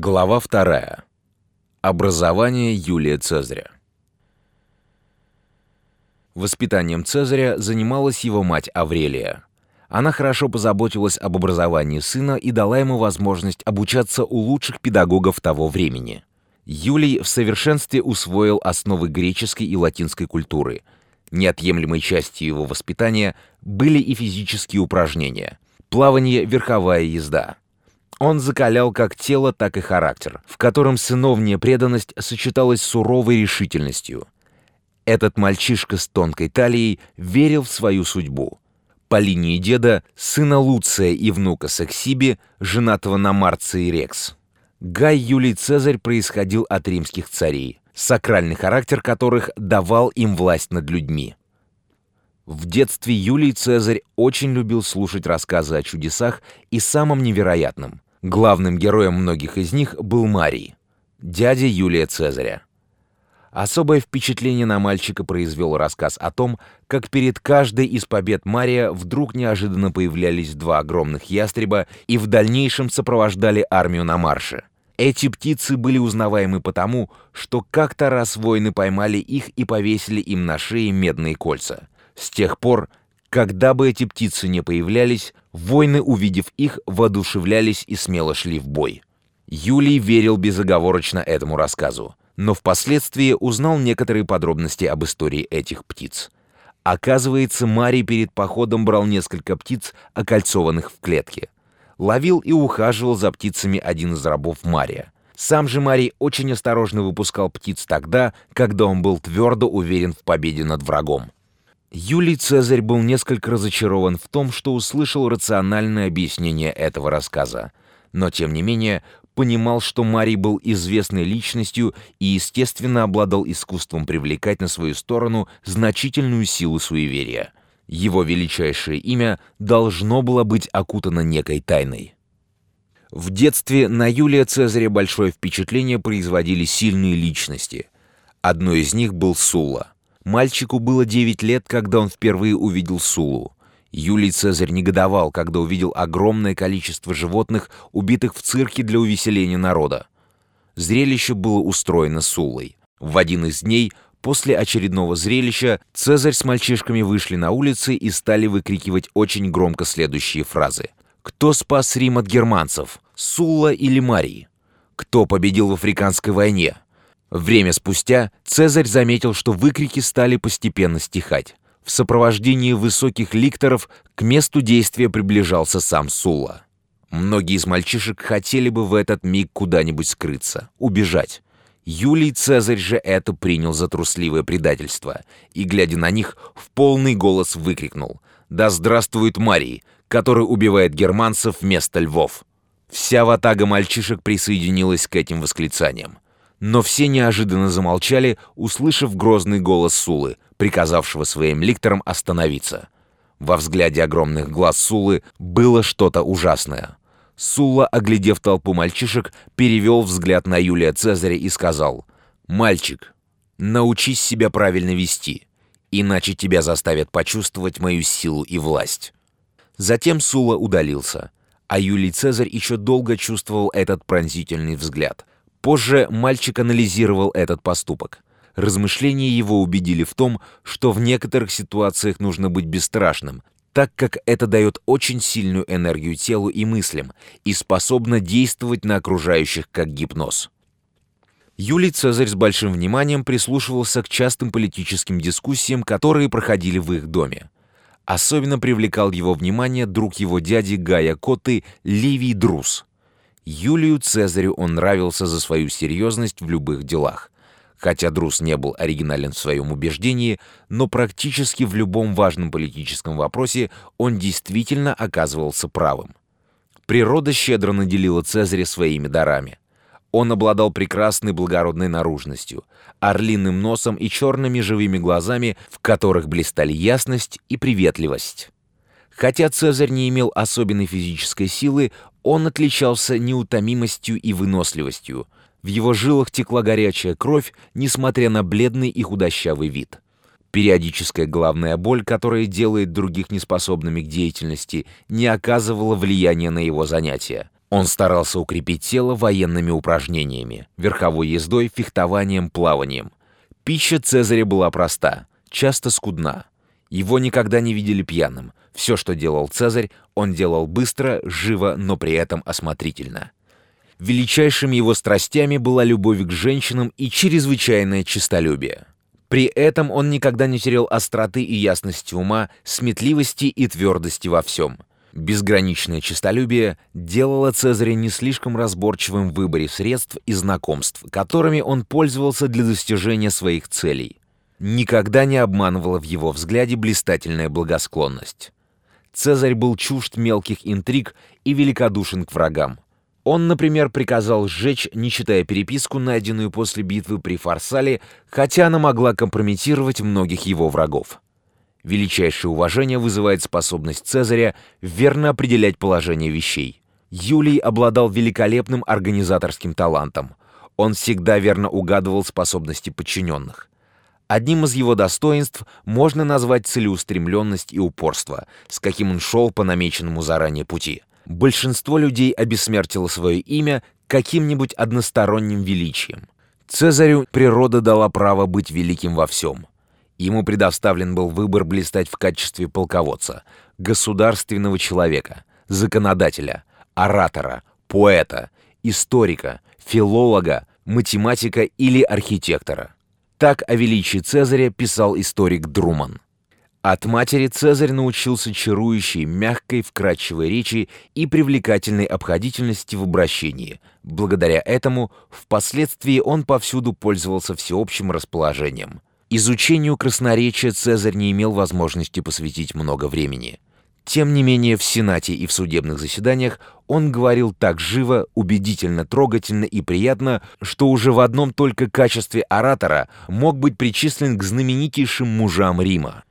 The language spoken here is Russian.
Глава вторая. Образование Юлия Цезаря. Воспитанием Цезаря занималась его мать Аврелия. Она хорошо позаботилась об образовании сына и дала ему возможность обучаться у лучших педагогов того времени. Юлий в совершенстве усвоил основы греческой и латинской культуры. Неотъемлемой частью его воспитания были и физические упражнения – плавание, верховая езда – он закалял как тело, так и характер, в котором сыновняя преданность сочеталась с суровой решительностью. Этот мальчишка с тонкой талией верил в свою судьбу. По линии деда — сына Луция и внука Саксиби, женатого на Марции Рекс. Гай Юлий Цезарь происходил от римских царей, сакральный характер которых давал им власть над людьми. В детстве Юлий Цезарь очень любил слушать рассказы о чудесах и самом невероятном. Главным героем многих из них был Марий, дядя Юлия Цезаря. Особое впечатление на мальчика произвел рассказ о том, как перед каждой из побед Мария вдруг неожиданно появлялись два огромных ястреба и в дальнейшем сопровождали армию на марше. Эти птицы были узнаваемы потому, что как-то раз воины поймали их и повесили им на шее медные кольца. С тех пор когда бы эти птицы не появлялись, воины, увидев их, воодушевлялись и смело шли в бой. Юлий верил безоговорочно этому рассказу, но впоследствии узнал некоторые подробности об истории этих птиц. Оказывается, Марий перед походом брал несколько птиц, окольцованных в клетке. Ловил и ухаживал за птицами один из рабов Мария. Сам же Марий очень осторожно выпускал птиц тогда, когда он был твердо уверен в победе над врагом. Юлий Цезарь был несколько разочарован в том, что услышал рациональное объяснение этого рассказа, но тем не менее понимал, что Марий был известной личностью и, естественно, обладал искусством привлекать на свою сторону значительную силу суеверия. Его величайшее имя должно было быть окутано некой тайной. В детстве на Юлия Цезаря большое впечатление производили сильные личности. Одной из них был Сула — Мальчику было 9 лет, когда он впервые увидел Сулу. Юлий Цезарь негодовал, когда увидел огромное количество животных, убитых в цирке для увеселения народа. Зрелище было устроено Сулой. В один из дней После очередного зрелища Цезарь с мальчишками вышли на улицы и стали выкрикивать очень громко следующие фразы. «Кто спас Рим от германцев? Сулла или Марий? Кто победил в Африканской войне? Время спустя Цезарь заметил, что выкрики стали постепенно стихать. В сопровождении высоких ликторов к месту действия приближался сам Сула. Многие из мальчишек хотели бы в этот миг куда-нибудь скрыться, убежать. Юлий Цезарь же это принял за трусливое предательство и, глядя на них, в полный голос выкрикнул «Да здравствует Марий, который убивает германцев вместо львов!» Вся ватага мальчишек присоединилась к этим восклицаниям но все неожиданно замолчали, услышав грозный голос Сулы, приказавшего своим ликторам остановиться. Во взгляде огромных глаз Сулы было что-то ужасное. Сула, оглядев толпу мальчишек, перевел взгляд на Юлия Цезаря и сказал, «Мальчик, научись себя правильно вести, иначе тебя заставят почувствовать мою силу и власть». Затем Сула удалился, а Юлий Цезарь еще долго чувствовал этот пронзительный взгляд — Позже мальчик анализировал этот поступок. Размышления его убедили в том, что в некоторых ситуациях нужно быть бесстрашным, так как это дает очень сильную энергию телу и мыслям и способно действовать на окружающих как гипноз. Юлий Цезарь с большим вниманием прислушивался к частым политическим дискуссиям, которые проходили в их доме. Особенно привлекал его внимание друг его дяди Гая Коты Ливий Друс. Юлию Цезарю он нравился за свою серьезность в любых делах. Хотя Друс не был оригинален в своем убеждении, но практически в любом важном политическом вопросе он действительно оказывался правым. Природа щедро наделила Цезаря своими дарами. Он обладал прекрасной благородной наружностью, орлиным носом и черными живыми глазами, в которых блистали ясность и приветливость. Хотя Цезарь не имел особенной физической силы, он отличался неутомимостью и выносливостью. В его жилах текла горячая кровь, несмотря на бледный и худощавый вид. Периодическая головная боль, которая делает других неспособными к деятельности, не оказывала влияния на его занятия. Он старался укрепить тело военными упражнениями, верховой ездой, фехтованием, плаванием. Пища Цезаря была проста, часто скудна. Его никогда не видели пьяным. Все, что делал Цезарь, он делал быстро, живо, но при этом осмотрительно. Величайшими его страстями была любовь к женщинам и чрезвычайное честолюбие. При этом он никогда не терял остроты и ясности ума, сметливости и твердости во всем. Безграничное честолюбие делало Цезаря не слишком разборчивым в выборе средств и знакомств, которыми он пользовался для достижения своих целей. Никогда не обманывала в его взгляде блистательная благосклонность. Цезарь был чужд мелких интриг и великодушен к врагам. Он, например, приказал сжечь, не читая переписку, найденную после битвы при Фарсале, хотя она могла компрометировать многих его врагов. Величайшее уважение вызывает способность Цезаря верно определять положение вещей. Юлий обладал великолепным организаторским талантом. Он всегда верно угадывал способности подчиненных. Одним из его достоинств можно назвать целеустремленность и упорство, с каким он шел по намеченному заранее пути большинство людей обессмертило свое имя каким-нибудь односторонним величием. Цезарю природа дала право быть великим во всем. Ему предоставлен был выбор блистать в качестве полководца, государственного человека, законодателя, оратора, поэта, историка, филолога, математика или архитектора. Так о величии Цезаря писал историк Друман. От матери Цезарь научился чарующей, мягкой, вкрадчивой речи и привлекательной обходительности в обращении. Благодаря этому впоследствии он повсюду пользовался всеобщим расположением. Изучению красноречия Цезарь не имел возможности посвятить много времени. Тем не менее, в Сенате и в судебных заседаниях он говорил так живо, убедительно, трогательно и приятно, что уже в одном только качестве оратора мог быть причислен к знаменитейшим мужам Рима.